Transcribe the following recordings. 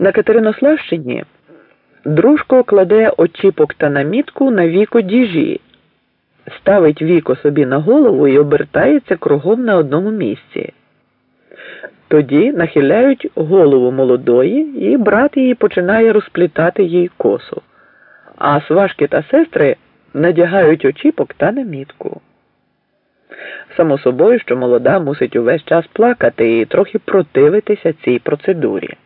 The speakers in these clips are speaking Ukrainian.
На Катеринославщині дружко кладе очіпок та намітку на віко діжі, ставить віко собі на голову і обертається кругом на одному місці. Тоді нахиляють голову молодої, і брат її починає розплітати їй косу, а сважки та сестри надягають очіпок та намітку. Само собою, що молода мусить увесь час плакати і трохи противитися цій процедурі.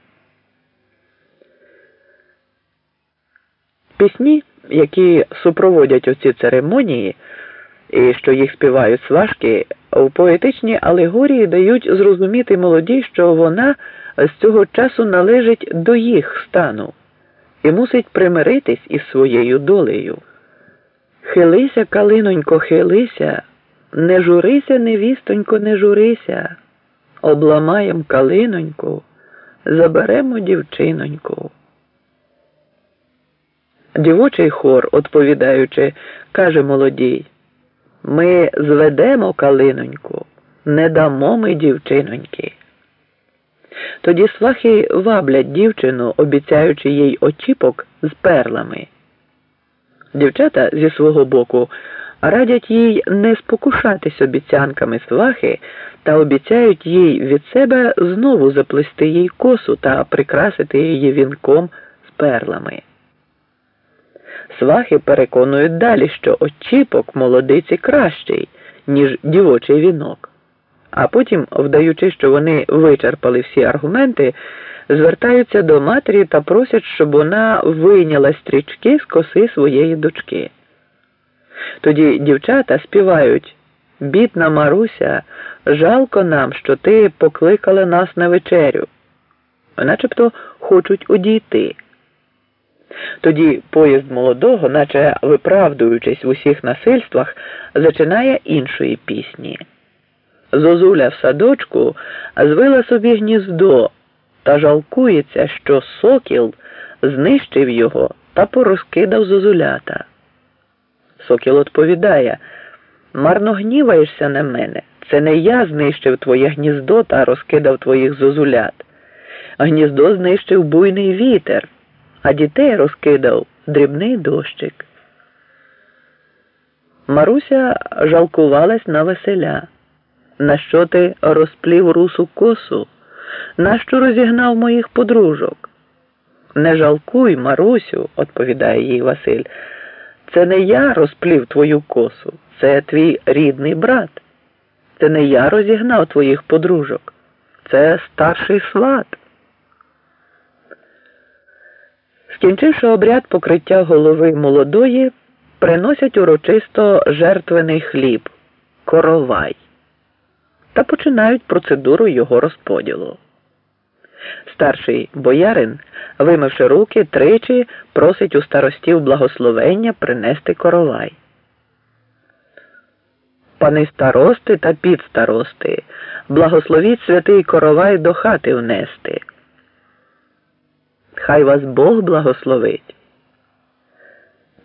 Пісні, які супроводять оці церемонії, і що їх співають сважки, в поетичній алегорії дають зрозуміти молодій, що вона з цього часу належить до їх стану і мусить примиритись із своєю долею. Хилися, калинонько, хилися, не журися, невістонько, не журися, обламаєм калиноньку, заберемо дівчиноньку. Дівочий хор, відповідаючи, каже молодій, ми зведемо калиноньку, не дамо ми дівчиноньки. Тоді свахи ваблять дівчину, обіцяючи їй очіпок з перлами. Дівчата зі свого боку радять їй не спокушатись обіцянками свахи та обіцяють їй від себе знову заплести їй косу та прикрасити її вінком з перлами. Свахи переконують далі, що очіпок молодиці кращий, ніж дівочий вінок. А потім, вдаючи, що вони вичерпали всі аргументи, звертаються до матері та просять, щоб вона вийняла стрічки з коси своєї дочки. Тоді дівчата співають бідна Маруся, жалко нам, що ти покликала нас на вечерю, начебто хочуть одійти. Тоді поїзд молодого, наче виправдуючись в усіх насильствах, зачинає іншої пісні. Зозуля в садочку звила собі гніздо та жалкується, що сокіл знищив його та порозкидав зозулята. Сокіл відповідає марно гніваєшся на мене. Це не я знищив твоє гніздо та розкидав твоїх зозулят. Гніздо знищив буйний вітер а дітей розкидав дрібний дощик. Маруся жалкувалась на веселя. На що ти розплів русу косу? Нащо розігнав моїх подружок? Не жалкуй, Марусю, відповідає їй Василь. Це не я розплів твою косу, це твій рідний брат. Це не я розігнав твоїх подружок, це старший сват. Скінчивши обряд покриття голови молодої, приносять урочисто жертвений хліб, коровай та починають процедуру його розподілу. Старший боярин, вимивши руки, тричі просить у старостів благословення принести коровай. Пани старости та підстарости, благословіть святий коровай до хати внести. Хай вас Бог благословить.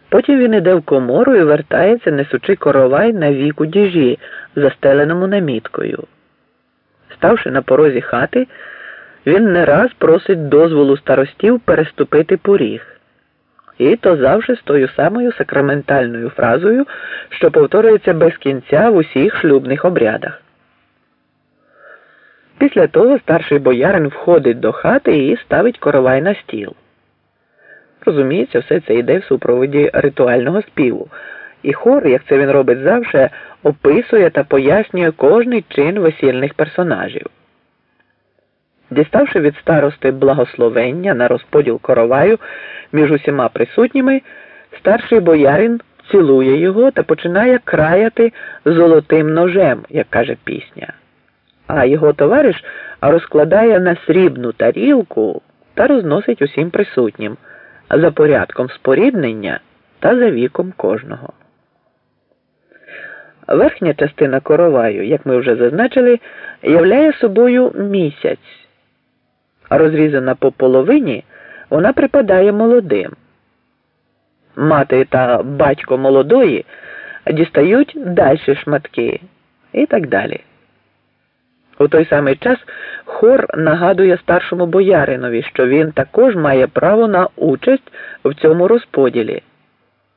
Потім він іде в комору і вертається, несучи коровай на віку діжі, застеленому наміткою. Ставши на порозі хати, він не раз просить дозволу старостів переступити поріг. І то завжди з тою самою сакраментальною фразою, що повторюється без кінця в усіх шлюбних обрядах. Після того старший боярин входить до хати і ставить коровай на стіл. Розуміється, все це йде в супроводі ритуального співу, і хор, як це він робить завжди, описує та пояснює кожний чин весільних персонажів. Діставши від старости благословення на розподіл короваю між усіма присутніми, старший боярин цілує його та починає краяти золотим ножем, як каже пісня а його товариш розкладає на срібну тарілку та розносить усім присутнім за порядком споріднення та за віком кожного. Верхня частина короваю, як ми вже зазначили, являє собою місяць. Розрізана по половині, вона припадає молодим. Мати та батько молодої дістають далі шматки і так далі. У той самий час хор нагадує старшому бояринові, що він також має право на участь в цьому розподілі.